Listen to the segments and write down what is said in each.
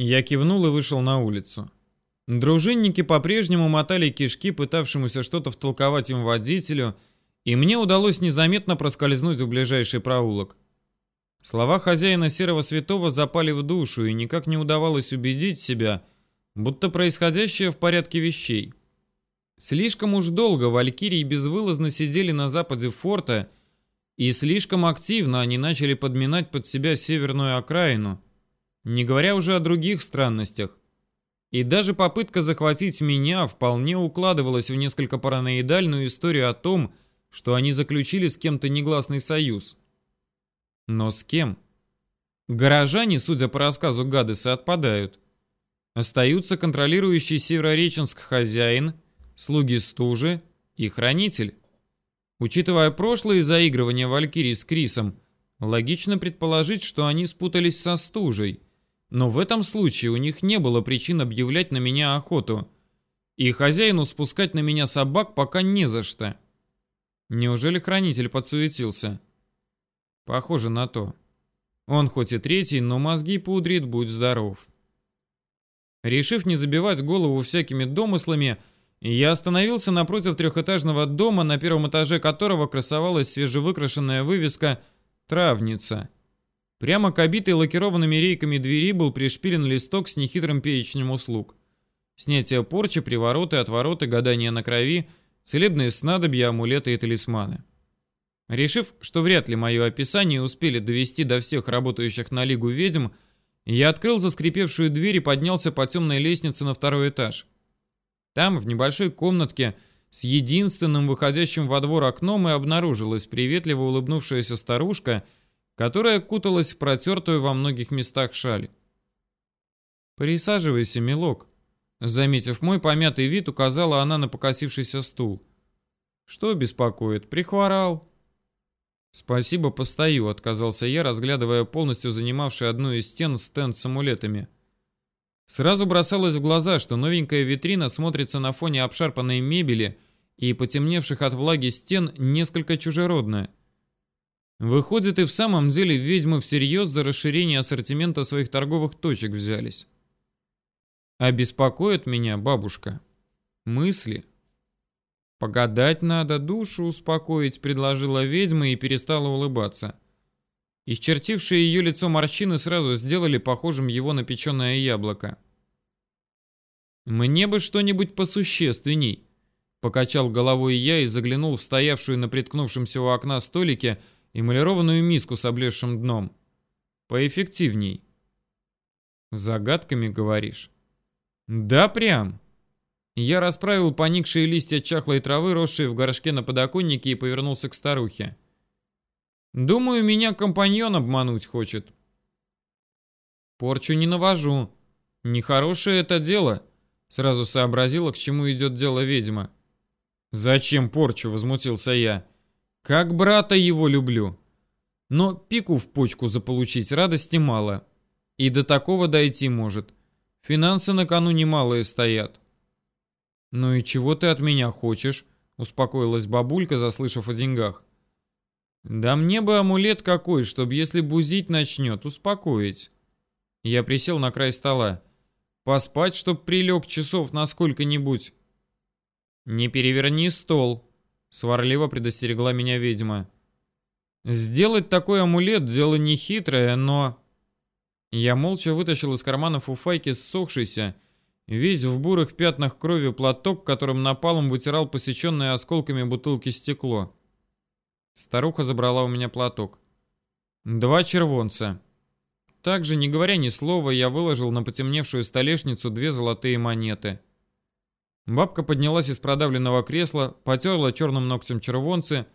Я кивнул и вышел на улицу. Дружинники по-прежнему мотали кишки, пытавшемуся что-то втолковать им водителю, и мне удалось незаметно проскользнуть в ближайший проулок. Слова хозяина Серого Святого запали в душу, и никак не удавалось убедить себя, будто происходящее в порядке вещей. Слишком уж долго валькирии безвылазно сидели на западе форта, и слишком активно они начали подминать под себя северную окраину, не говоря уже о других странностях. И даже попытка захватить меня вполне укладывалась в несколько параноидальную историю о том, что они заключили с кем-то негласный союз. Но с кем? Горожане, судя по рассказу Гадеса, отпадают. Остаются контролирующий Северореченск хозяин, слуги стужи и хранитель. Учитывая прошлые заигрывания Валькирии с Крисом, логично предположить, что они спутались со стужей. Но в этом случае у них не было причин объявлять на меня охоту. И хозяину спускать на меня собак пока не за что. Неужели хранитель подсуетился? Похоже на то. Он хоть и третий, но мозги пудрит, будь здоров. Решив не забивать голову всякими домыслами, я остановился напротив трехэтажного дома, на первом этаже которого красовалась свежевыкрашенная вывеска «Травница». Прямо к обитой лакированными рейками двери был пришпилен листок с нехитрым перечнем услуг. Снятие порчи, привороты, отвороты, гадания на крови, целебные снадобья, амулеты и талисманы. Решив, что вряд ли мое описание успели довести до всех работающих на Лигу ведьм, я открыл заскрипевшую дверь и поднялся по темной лестнице на второй этаж. Там, в небольшой комнатке, с единственным выходящим во двор окном и обнаружилась приветливо улыбнувшаяся старушка, которая куталась в протертую во многих местах шаль. «Присаживайся, милок», — заметив мой помятый вид, указала она на покосившийся стул. «Что беспокоит? Прихворал?» «Спасибо, постою», — отказался я, разглядывая полностью занимавший одну из стен стенд с амулетами. Сразу бросалось в глаза, что новенькая витрина смотрится на фоне обшарпанной мебели и потемневших от влаги стен несколько чужеродная. Выходит, и в самом деле ведьмы всерьез за расширение ассортимента своих торговых точек взялись. А беспокоит меня бабушка. Мысли. «Погадать надо, душу успокоить», — предложила ведьма и перестала улыбаться. Исчертившие ее лицо морщины сразу сделали похожим его на печеное яблоко. «Мне бы что-нибудь посущественней», — покачал головой я и заглянул в стоявшую на приткнувшемся у окна столике эмалированную миску с облезшим дном. «Поэффективней». «Загадками, говоришь?» «Да прям». Я расправил поникшие листья чахлой травы, росшие в горшке на подоконнике, и повернулся к старухе. «Думаю, меня компаньон обмануть хочет». «Порчу не навожу. Нехорошее это дело», — сразу сообразила, к чему идет дело ведьма. «Зачем порчу?» — возмутился я. «Как брата его люблю. Но пику в почку заполучить радости мало. И до такого дойти может. Финансы на кону немалые стоят». «Ну и чего ты от меня хочешь?» — успокоилась бабулька, заслышав о деньгах. «Да мне бы амулет какой, чтобы если бузить начнет, успокоить». Я присел на край стола. «Поспать, чтоб прилег часов на сколько-нибудь». «Не переверни стол», — сварливо предостерегла меня ведьма. «Сделать такой амулет — дело нехитрое, но...» Я молча вытащил из кармана фуфайки ссохшийся, Весь в бурых пятнах крови платок, которым напалом вытирал посеченное осколками бутылки стекло. Старуха забрала у меня платок. Два червонца. Также, не говоря ни слова, я выложил на потемневшую столешницу две золотые монеты. Бабка поднялась из продавленного кресла, потерла черным ногтем червонцы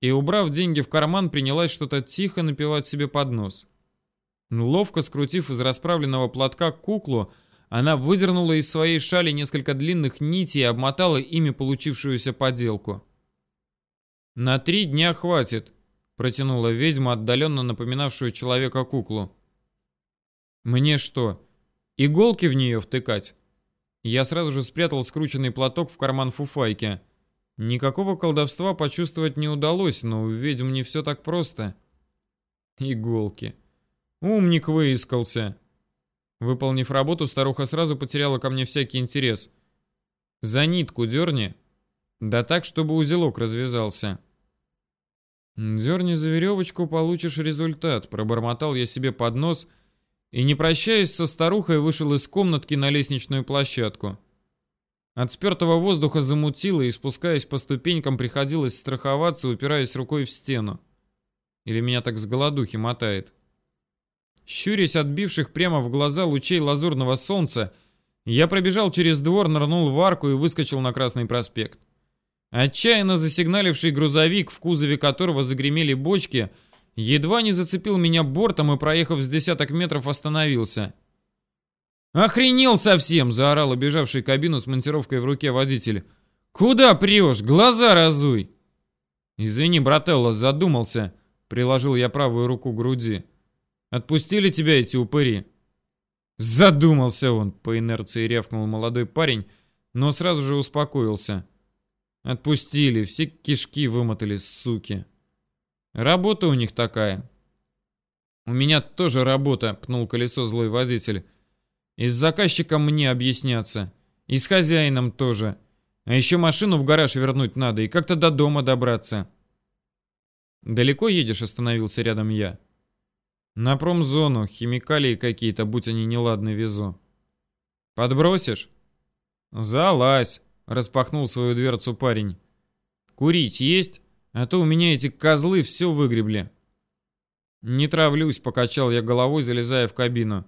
и, убрав деньги в карман, принялась что-то тихо напевать себе под нос. Ловко скрутив из расправленного платка куклу, она выдернула из своей шали несколько длинных нитей и обмотала ими получившуюся поделку. «На три дня хватит», — протянула ведьма, отдаленно напоминавшую человека куклу. «Мне что, иголки в нее втыкать?» Я сразу же спрятал скрученный платок в карман фуфайки. Никакого колдовства почувствовать не удалось, но у ведьм не все так просто. Иголки. Умник выискался. Выполнив работу, старуха сразу потеряла ко мне всякий интерес. «За нитку дерни». «Да так, чтобы узелок развязался». «Дерни за веревочку, получишь результат», — пробормотал я себе под нос и, не прощаясь со старухой, вышел из комнатки на лестничную площадку. От спертого воздуха замутило, и, спускаясь по ступенькам, приходилось страховаться, упираясь рукой в стену. Или меня так с голодухи мотает. Щурясь от бивших прямо в глаза лучей лазурного солнца, я пробежал через двор, нырнул в арку и выскочил на Красный проспект. Отчаянно засигналивший грузовик, в кузове которого загремели бочки, едва не зацепил меня бортом и, проехав с десяток метров, остановился. «Охренел совсем!» — заорал убежавший кабину с монтировкой в руке водитель. «Куда прешь? Глаза разуй!» «Извини, брателло, задумался», — приложил я правую руку к груди. «Отпустили тебя эти упыри?» «Задумался он!» — по инерции рявкнул молодой парень, но сразу же успокоился. Отпустили, все кишки вымотали, суки. Работа у них такая. У меня тоже работа, пнул колесо злой водитель. И с заказчиком мне объясняться. И с хозяином тоже. А еще машину в гараж вернуть надо и как-то до дома добраться. Далеко едешь, остановился рядом я. На промзону, химикалии какие-то, будь они неладны, везу. Подбросишь? Залазь. Распахнул свою дверцу парень. «Курить есть? А то у меня эти козлы все выгребли». «Не травлюсь», — покачал я головой, залезая в кабину.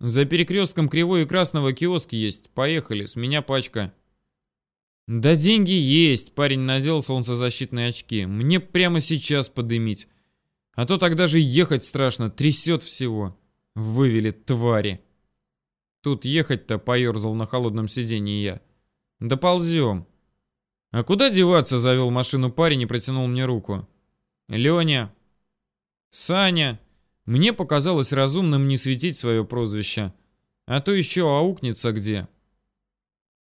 «За перекрестком Кривой и Красного киоск есть. Поехали, с меня пачка». «Да деньги есть», — парень надел солнцезащитные очки. «Мне прямо сейчас подымить. А то тогда же ехать страшно, трясет всего. Вывели твари». Тут ехать-то поерзал на холодном сиденье я. Доползем. А куда деваться, завел машину парень и протянул мне руку. Леня. Саня. Мне показалось разумным не светить свое прозвище. А то еще аукнется где.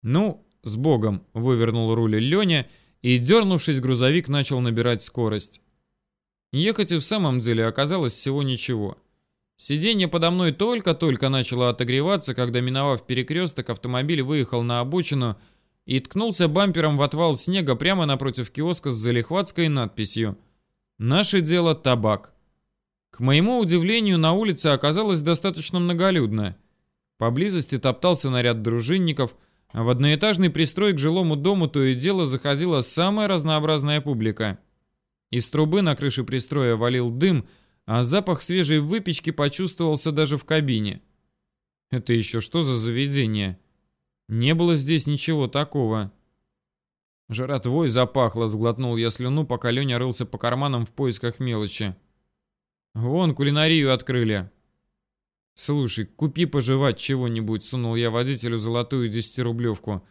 Ну, с богом, вывернул руль Леня и, дернувшись, грузовик начал набирать скорость. Ехать и в самом деле оказалось всего ничего. Сиденье подо мной только-только начало отогреваться, когда, миновав перекресток, автомобиль выехал на обочину и ткнулся бампером в отвал снега прямо напротив киоска с залихватской надписью «Наше дело табак». К моему удивлению, на улице оказалось достаточно многолюдно. Поблизости топтался наряд дружинников, а в одноэтажный пристрой к жилому дому то и дело заходила самая разнообразная публика. Из трубы на крыше пристроя валил дым, а запах свежей выпечки почувствовался даже в кабине. Это еще что за заведение? Не было здесь ничего такого. Жратвой запахло, сглотнул я слюну, пока Леня рылся по карманам в поисках мелочи. Вон кулинарию открыли. Слушай, купи пожевать чего-нибудь, сунул я водителю золотую десятирублевку.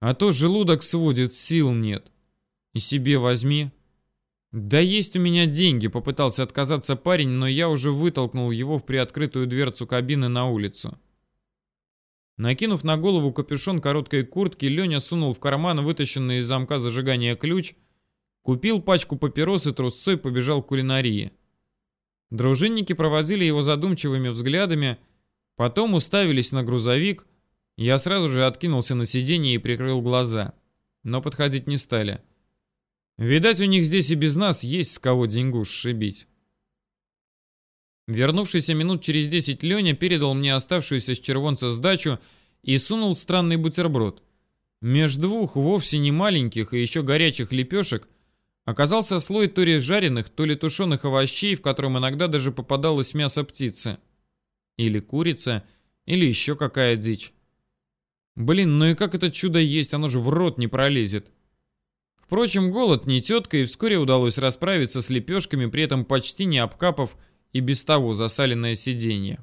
А то желудок сводит, сил нет. И себе возьми. Да есть у меня деньги, попытался отказаться парень, но я уже вытолкнул его в приоткрытую дверцу кабины на улицу. Накинув на голову капюшон короткой куртки, Леня сунул в карман вытащенный из замка зажигания ключ, купил пачку папирос и трусцой побежал к кулинарии. Дружинники проводили его задумчивыми взглядами, потом уставились на грузовик. Я сразу же откинулся на сиденье и прикрыл глаза, но подходить не стали. Видать, у них здесь и без нас есть с кого деньгу сшибить. Вернувшийся минут через десять Леня передал мне оставшуюся с червонца сдачу и сунул странный бутерброд. Меж двух вовсе не маленьких и еще горячих лепешек оказался слой то ли жареных, то ли тушеных овощей, в котором иногда даже попадалось мясо птицы. Или курица, или еще какая дичь. Блин, ну и как это чудо есть, оно же в рот не пролезет. Впрочем, голод не тетка, и вскоре удалось расправиться с лепешками, при этом почти не обкапав и без того засаленное сиденье.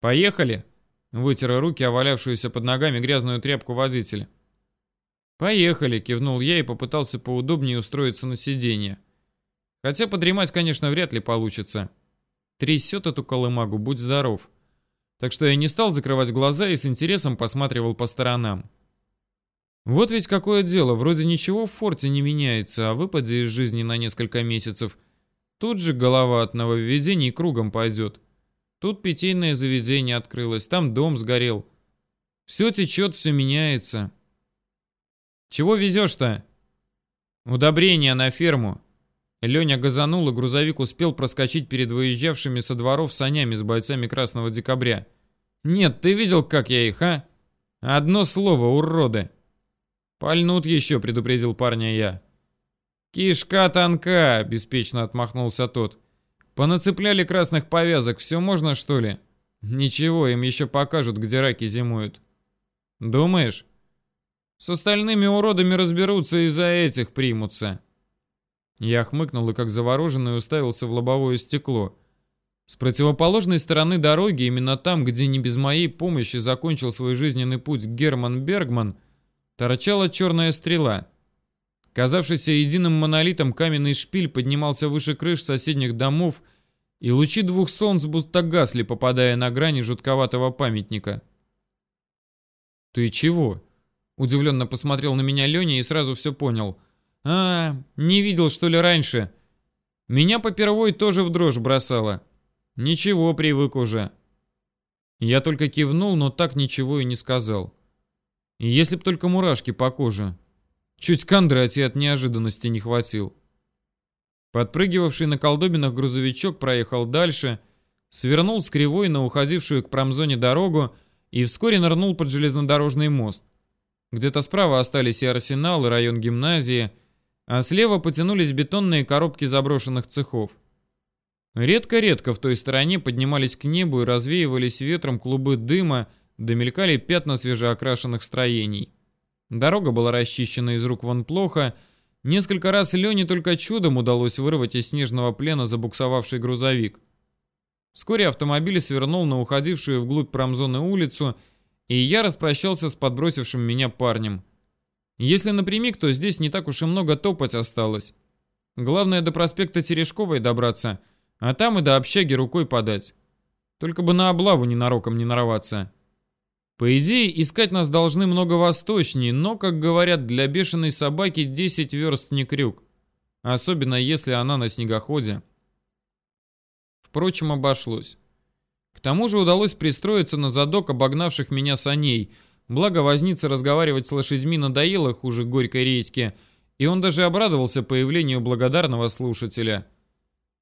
«Поехали!» — вытер руки о валявшуюся под ногами грязную тряпку водителя. «Поехали!» — кивнул я и попытался поудобнее устроиться на сиденье. Хотя подремать, конечно, вряд ли получится. Трясет эту колымагу, будь здоров. Так что я не стал закрывать глаза и с интересом посматривал по сторонам. Вот ведь какое дело, вроде ничего в форте не меняется, а выпади из жизни на несколько месяцев — Тут же голова от нововведений кругом пойдет. Тут питейное заведение открылось, там дом сгорел. Все течет, все меняется. Чего везешь-то? Удобрения на ферму. Леня газанул, и грузовик успел проскочить перед выезжавшими со дворов санями с бойцами Красного Декабря. Нет, ты видел, как я их, а? Одно слово, уроды. Пальнут еще, предупредил парня я. Кишка тонка, беспечно отмахнулся тот. Понацепляли красных повязок, все можно, что ли? Ничего, им еще покажут, где раки зимуют. Думаешь? С остальными уродами разберутся и за этих примутся. Я хмыкнул и как завороженный уставился в лобовое стекло. С противоположной стороны дороги, именно там, где не без моей помощи закончил свой жизненный путь Герман Бергман, торчала черная стрела. Казавшийся единым монолитом каменный шпиль поднимался выше крыш соседних домов, и лучи двух солнц будто гасли, попадая на грани жутковатого памятника. «Ты чего?» Удивленно посмотрел на меня Леня и сразу все понял. «А, не видел, что ли, раньше?» Меня попервой тоже в дрожь бросало. Ничего, привык уже. Я только кивнул, но так ничего и не сказал. Если б только мурашки по коже. Чуть Кондратий от неожиданности не хватил. Подпрыгивавший на колдобинах грузовичок проехал дальше, свернул с кривой на уходившую к промзоне дорогу и вскоре нырнул под железнодорожный мост. Где-то справа остались и арсенал, и район гимназии, а слева потянулись бетонные коробки заброшенных цехов. Редко-редко в той стороне поднимались к небу и развеивались ветром клубы дыма, домелькали пятна свежеокрашенных строений. Дорога была расчищена из рук вон плохо. Несколько раз Лене только чудом удалось вырвать из снежного плена забуксовавший грузовик. Вскоре автомобиль свернул на уходившую вглубь промзоны улицу, и я распрощался с подбросившим меня парнем. Если напрямик, то здесь не так уж и много топать осталось. Главное до проспекта Терешковой добраться, а там и до общаги рукой подать. Только бы на облаву ненароком не нарваться. По идее, искать нас должны много восточнее, но, как говорят, для бешеной собаки 10 верст не крюк. Особенно, если она на снегоходе. Впрочем, обошлось. К тому же удалось пристроиться на задок обогнавших меня саней, благо возница разговаривать с лошадьми надоело хуже горькой редьки, и он даже обрадовался появлению благодарного слушателя.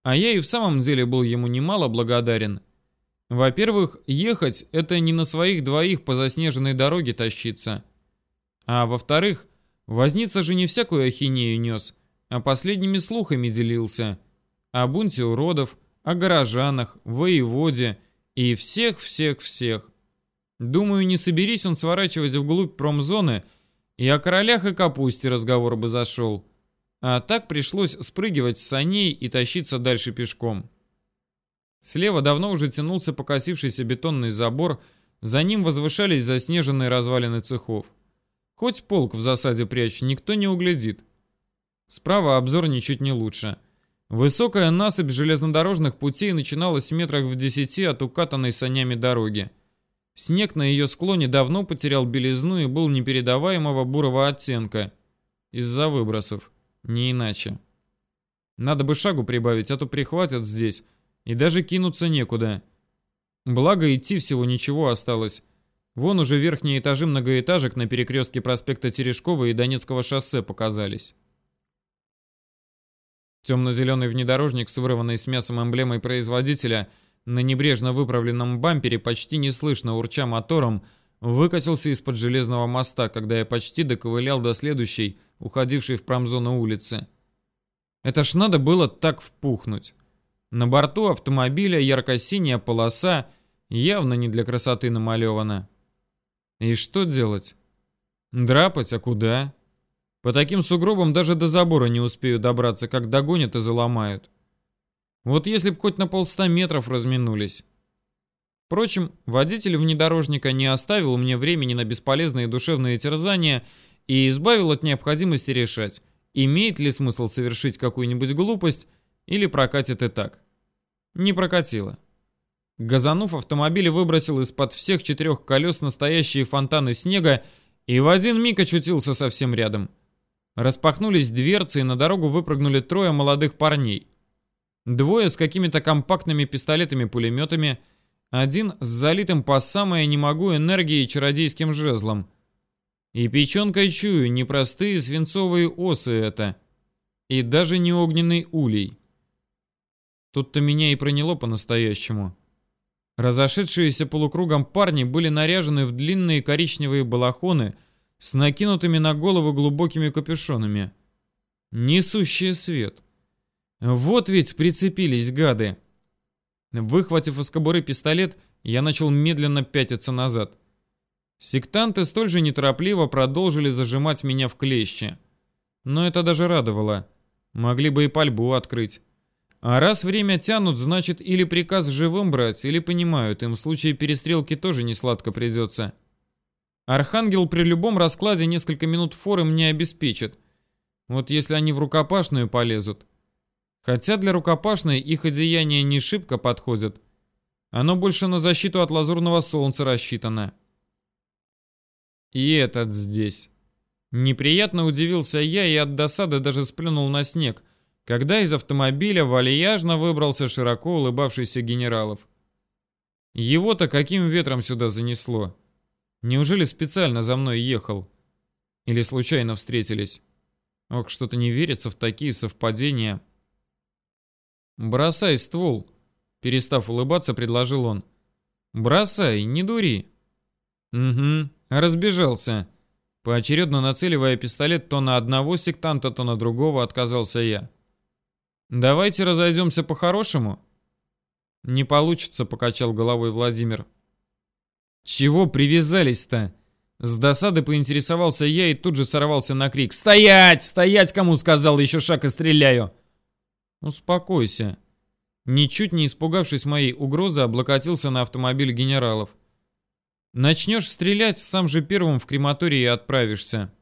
А я и в самом деле был ему немало благодарен. Во-первых, ехать — это не на своих двоих по заснеженной дороге тащиться. А во-вторых, возница же не всякую ахинею нес, а последними слухами делился. О бунте уродов, о горожанах, воеводе и всех-всех-всех. Думаю, не соберись он сворачивать вглубь промзоны, и о королях и капусте разговор бы зашел. А так пришлось спрыгивать с саней и тащиться дальше пешком. Слева давно уже тянулся покосившийся бетонный забор, за ним возвышались заснеженные развалины цехов. Хоть полк в засаде прячь, никто не углядит. Справа обзор ничуть не лучше. Высокая насыпь железнодорожных путей начиналась в метрах в десяти от укатанной санями дороги. Снег на ее склоне давно потерял белизну и был непередаваемого бурого оттенка. Из-за выбросов. Не иначе. Надо бы шагу прибавить, а то прихватят здесь, и даже кинуться некуда. Благо идти всего ничего осталось. Вон уже верхние этажи многоэтажек на перекрестке проспекта Терешкова и Донецкого шоссе показались. Темно-зеленый внедорожник с вырванной с мясом эмблемой производителя на небрежно выправленном бампере почти неслышно урча мотором выкатился из-под железного моста, когда я почти доковылял до следующей, уходившей в промзону улицы. Это ж надо было так впухнуть. На борту автомобиля ярко-синяя полоса явно не для красоты намалевана. И что делать? Драпать, а куда? По таким сугробам даже до забора не успею добраться, как догонят и заломают. Вот если б хоть на полста метров разминулись. Впрочем, водитель внедорожника не оставил мне времени на бесполезные душевные терзания и избавил от необходимости решать, имеет ли смысл совершить какую-нибудь глупость или прокатит и так. Не прокатило. Газанув, автомобиль выбросил из-под всех четырех колес настоящие фонтаны снега и в один миг очутился совсем рядом. Распахнулись дверцы, и на дорогу выпрыгнули трое молодых парней. Двое с какими-то компактными пистолетами-пулеметами, Один с залитым по самое не могу энергией чародейским жезлом. И печенкой чую, непростые свинцовые осы это. И даже не огненный улей. Тут-то меня и проняло по-настоящему. Разошедшиеся полукругом парни были наряжены в длинные коричневые балахоны с накинутыми на голову глубокими капюшонами. Несущие свет. Вот ведь прицепились гады. Выхватив из кобуры пистолет, я начал медленно пятиться назад. Сектанты столь же неторопливо продолжили зажимать меня в клещи. Но это даже радовало. Могли бы и пальбу открыть. А раз время тянут, значит или приказ живым брать, или понимают, им в случае перестрелки тоже не сладко придется. Архангел при любом раскладе несколько минут форы мне обеспечит. Вот если они в рукопашную полезут. Хотя для рукопашной их одеяния не шибко подходят. Оно больше на защиту от лазурного солнца рассчитано. И этот здесь. Неприятно удивился я и от досады даже сплюнул на снег – когда из автомобиля вальяжно выбрался широко улыбавшийся генералов. Его-то каким ветром сюда занесло? Неужели специально за мной ехал? Или случайно встретились? Ох, что-то не верится в такие совпадения. «Бросай ствол», — перестав улыбаться, предложил он. «Бросай, не дури». «Угу, разбежался». Поочередно нацеливая пистолет то на одного сектанта, то на другого, отказался я. Давайте разойдемся по-хорошему. Не получится, покачал головой Владимир. Чего привязались-то? С досады поинтересовался я и тут же сорвался на крик. «Стоять! Стоять, кому сказал! Еще шаг и стреляю!» «Успокойся». Ничуть не испугавшись моей угрозы, облокотился на автомобиль генералов. «Начнешь стрелять, сам же первым в крематории отправишься».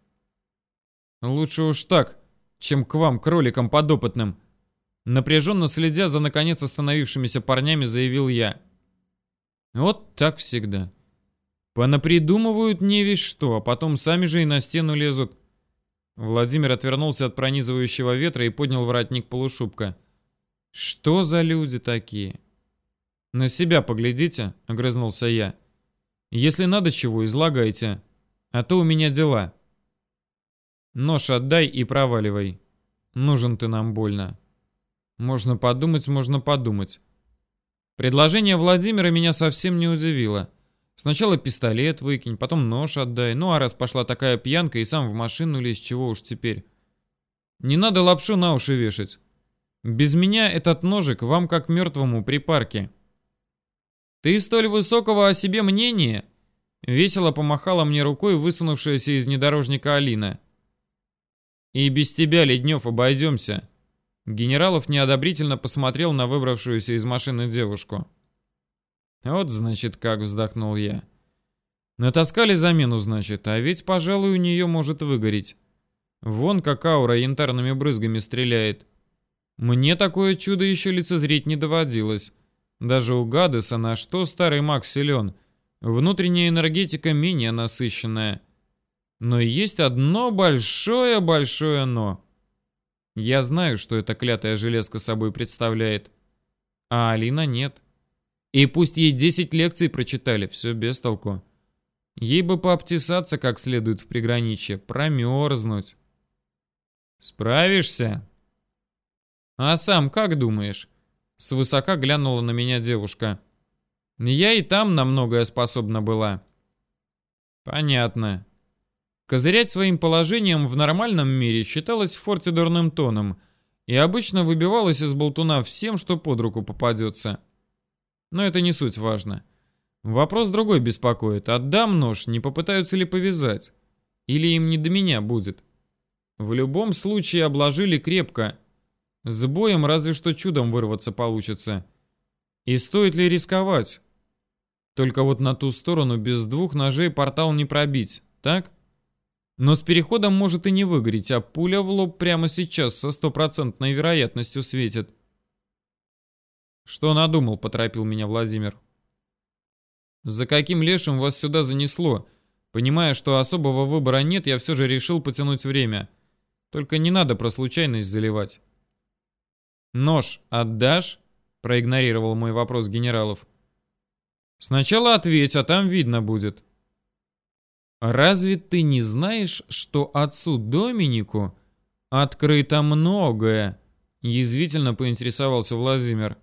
«Лучше уж так, чем к вам, кроликам подопытным», Напряженно следя за наконец остановившимися парнями, заявил я. Вот так всегда. Понапридумывают не весь что, а потом сами же и на стену лезут. Владимир отвернулся от пронизывающего ветра и поднял воротник полушубка. Что за люди такие? На себя поглядите, огрызнулся я. Если надо чего, излагайте. А то у меня дела. Нож отдай и проваливай. Нужен ты нам больно. Можно подумать, можно подумать. Предложение Владимира меня совсем не удивило. Сначала пистолет выкинь, потом нож отдай. Ну а раз пошла такая пьянка и сам в машину лезь, чего уж теперь. Не надо лапшу на уши вешать. Без меня этот ножик вам как мертвому при парке. Ты столь высокого о себе мнения? Весело помахала мне рукой высунувшаяся из внедорожника Алина. И без тебя, Леднев, обойдемся. Генералов неодобрительно посмотрел на выбравшуюся из машины девушку. «Вот, значит, как вздохнул я. Натаскали замену, значит, а ведь, пожалуй, у нее может выгореть. Вон как аура янтарными брызгами стреляет. Мне такое чудо еще лицезреть не доводилось. Даже у Гадеса на что старый маг силен. Внутренняя энергетика менее насыщенная. Но есть одно большое-большое «но». Я знаю, что эта клятая железка собой представляет. А Алина нет. И пусть ей 10 лекций прочитали, все без толку. Ей бы пообтесаться как следует в приграничье, промерзнуть. Справишься? А сам как думаешь? Свысока глянула на меня девушка. Я и там на многое способна была. Понятно. Козырять своим положением в нормальном мире считалось в форте дурным тоном и обычно выбивалось из болтуна всем, что под руку попадется. Но это не суть важно. Вопрос другой беспокоит. Отдам нож, не попытаются ли повязать? Или им не до меня будет? В любом случае обложили крепко. С боем разве что чудом вырваться получится. И стоит ли рисковать? Только вот на ту сторону без двух ножей портал не пробить, так? Но с переходом может и не выгореть, а пуля в лоб прямо сейчас со стопроцентной вероятностью светит. «Что надумал?» — поторопил меня Владимир. «За каким лешим вас сюда занесло? Понимая, что особого выбора нет, я все же решил потянуть время. Только не надо про случайность заливать». «Нож отдашь?» — проигнорировал мой вопрос генералов. Сначала ответь, а там видно будет. Разве ты не знаешь, что отцу Доминику открыто многое? Язвительно поинтересовался Владимир.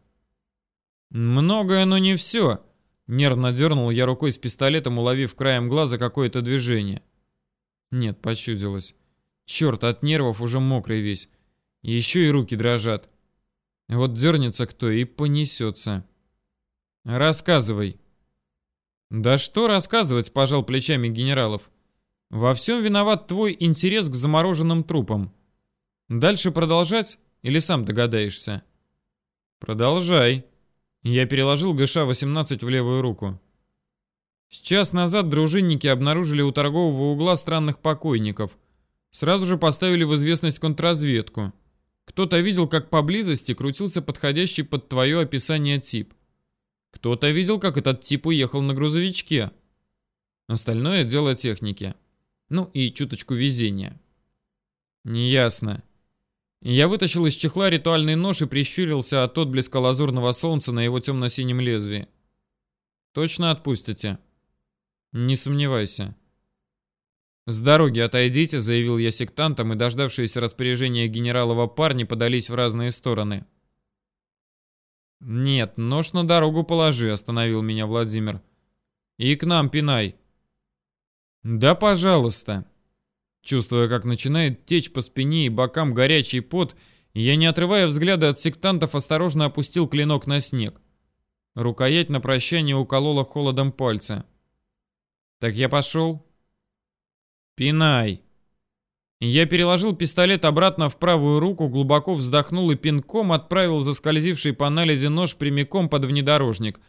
Многое, но не все. Нервно дернул я рукой с пистолетом, уловив краем глаза какое-то движение. Нет, почудилось. Черт, от нервов уже мокрый весь. Еще и руки дрожат. Вот дернется кто и понесется. Рассказывай. Да что рассказывать, пожал плечами генералов. Во всем виноват твой интерес к замороженным трупам. Дальше продолжать или сам догадаешься? Продолжай. Я переложил ГШ-18 в левую руку. Сейчас назад дружинники обнаружили у торгового угла странных покойников. Сразу же поставили в известность контрразведку. Кто-то видел, как поблизости крутился подходящий под твое описание тип. Кто-то видел, как этот тип уехал на грузовичке. Остальное дело техники. Ну и чуточку везения. Неясно. Я вытащил из чехла ритуальный нож и прищурился от отблеска лазурного солнца на его темно-синем лезвии. Точно отпустите? Не сомневайся. «С дороги отойдите», — заявил я сектантам, и дождавшиеся распоряжения генералова парни подались в разные стороны. «Нет, нож на дорогу положи», — остановил меня Владимир. «И к нам пинай». «Да, пожалуйста». Чувствуя, как начинает течь по спине и бокам горячий пот, я, не отрывая взгляда от сектантов, осторожно опустил клинок на снег. Рукоять на прощание уколола холодом пальца. «Так я пошел?» «Пинай!» Я переложил пистолет обратно в правую руку, глубоко вздохнул и пинком отправил заскользивший по наледи нож прямиком под внедорожник.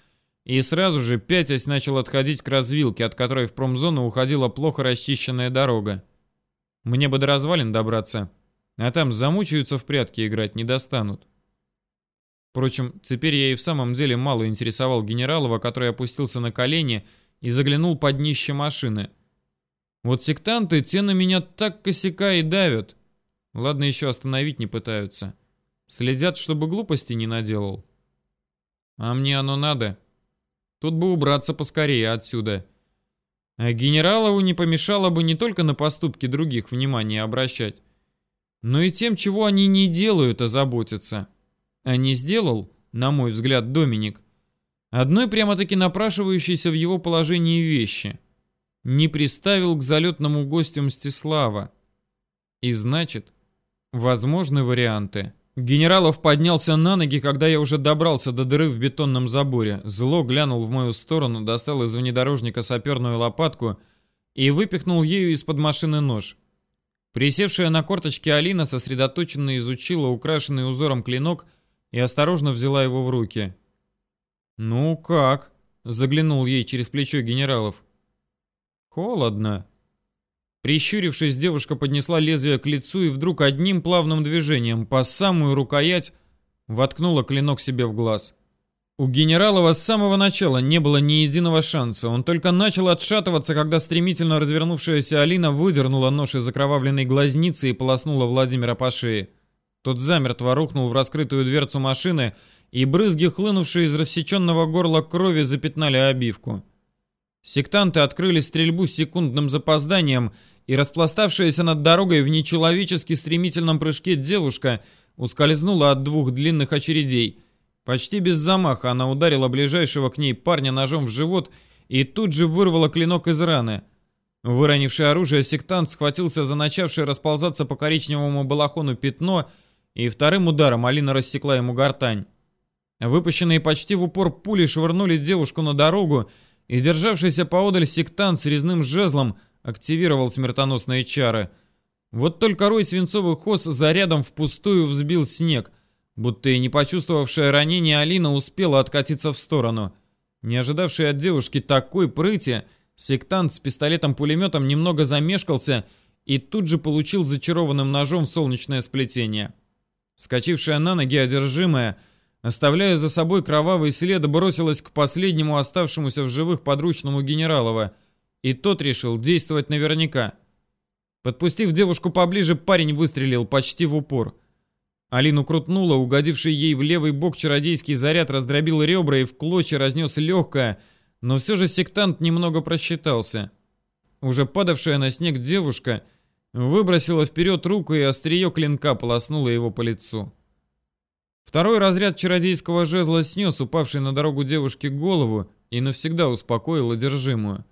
И сразу же, пятясь, начал отходить к развилке, от которой в промзону уходила плохо расчищенная дорога. Мне бы до развалин добраться, а там замучаются в прятки играть, не достанут. Впрочем, теперь я и в самом деле мало интересовал генералова, который опустился на колени и заглянул под днище машины — вот сектанты, те на меня так косяка и давят. Ладно, еще остановить не пытаются. Следят, чтобы глупости не наделал. А мне оно надо. Тут бы убраться поскорее отсюда. А генералову не помешало бы не только на поступки других внимание обращать, но и тем, чего они не делают, озаботиться. А не сделал, на мой взгляд, Доминик, одной прямо-таки напрашивающейся в его положении вещи — не приставил к залетному гостю Мстислава. И значит, возможны варианты. Генералов поднялся на ноги, когда я уже добрался до дыры в бетонном заборе. Зло глянул в мою сторону, достал из внедорожника саперную лопатку и выпихнул ею из-под машины нож. Присевшая на корточке Алина сосредоточенно изучила украшенный узором клинок и осторожно взяла его в руки. «Ну как?» — заглянул ей через плечо генералов. Холодно. Прищурившись, девушка поднесла лезвие к лицу и вдруг одним плавным движением по самую рукоять воткнула клинок себе в глаз. У генералова с самого начала не было ни единого шанса. Он только начал отшатываться, когда стремительно развернувшаяся Алина выдернула нож из окровавленной глазницы и полоснула Владимира по шее. Тот замертво рухнул в раскрытую дверцу машины, и брызги, хлынувшие из рассеченного горла крови, запятнали обивку. Сектанты открыли стрельбу с секундным запозданием, и распластавшаяся над дорогой в нечеловечески стремительном прыжке девушка ускользнула от двух длинных очередей. Почти без замаха она ударила ближайшего к ней парня ножом в живот и тут же вырвала клинок из раны. Выронивший оружие сектант схватился за начавшее расползаться по коричневому балахону пятно, и вторым ударом Алина рассекла ему гортань. Выпущенные почти в упор пули швырнули девушку на дорогу, и державшийся поодаль сектант с резным жезлом активировал смертоносные чары. Вот только рой свинцовых ос зарядом впустую взбил снег, будто и не почувствовавшая ранения Алина успела откатиться в сторону. Не ожидавший от девушки такой прыти, сектант с пистолетом-пулеметом немного замешкался и тут же получил зачарованным ножом солнечное сплетение. Скочившая на ноги одержимая – оставляя за собой кровавый след, бросилась к последнему оставшемуся в живых подручному генералова, и тот решил действовать наверняка. Подпустив девушку поближе, парень выстрелил почти в упор. Алину крутнуло, угодивший ей в левый бок чародейский заряд раздробил ребра и в клочья разнес легкое, но все же сектант немного просчитался. Уже падавшая на снег девушка выбросила вперед руку и острие клинка полоснула его по лицу. Второй разряд чародейского жезла снес упавший на дорогу девушке голову и навсегда успокоил одержимую.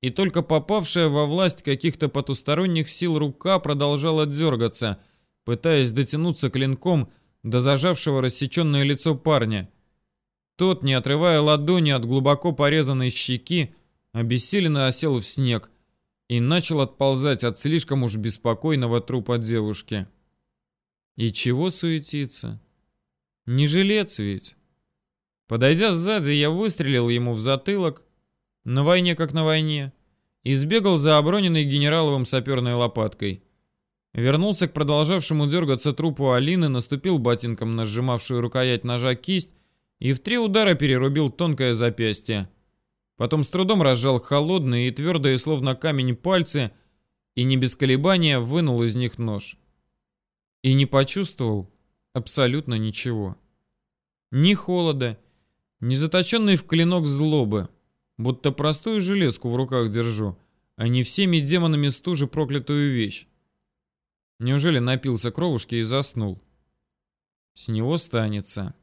И только попавшая во власть каких-то потусторонних сил рука продолжала дергаться, пытаясь дотянуться клинком до зажавшего рассеченное лицо парня. Тот, не отрывая ладони от глубоко порезанной щеки, обессиленно осел в снег и начал отползать от слишком уж беспокойного трупа девушки. И чего суетиться? Не жилец ведь. Подойдя сзади, я выстрелил ему в затылок, на войне как на войне, и сбегал за оброненной генераловым саперной лопаткой. Вернулся к продолжавшему дергаться трупу Алины, наступил ботинком на сжимавшую рукоять ножа кисть и в три удара перерубил тонкое запястье. Потом с трудом разжал холодные и твердые, словно камень, пальцы и не без колебания вынул из них нож. И не почувствовал абсолютно ничего. Ни холода, ни заточенный в клинок злобы, будто простую железку в руках держу, а не всеми демонами стужи проклятую вещь. Неужели напился кровушки и заснул? С него станется.